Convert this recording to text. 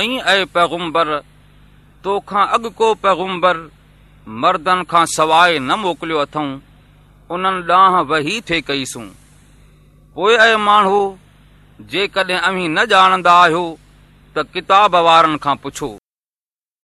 ۽۽ پيگمبر توکان اڳ ڪو پيگمبر مردن کان سواءِ نه موڪليو اٿئون انهن ڏانهن وهي ٿئي ڪئيسون پوءِ ۽ ماڻهو جيڪڏهن اوهين نه ڄاڻندا آهيو ته ڪتاب وارن کان پڇو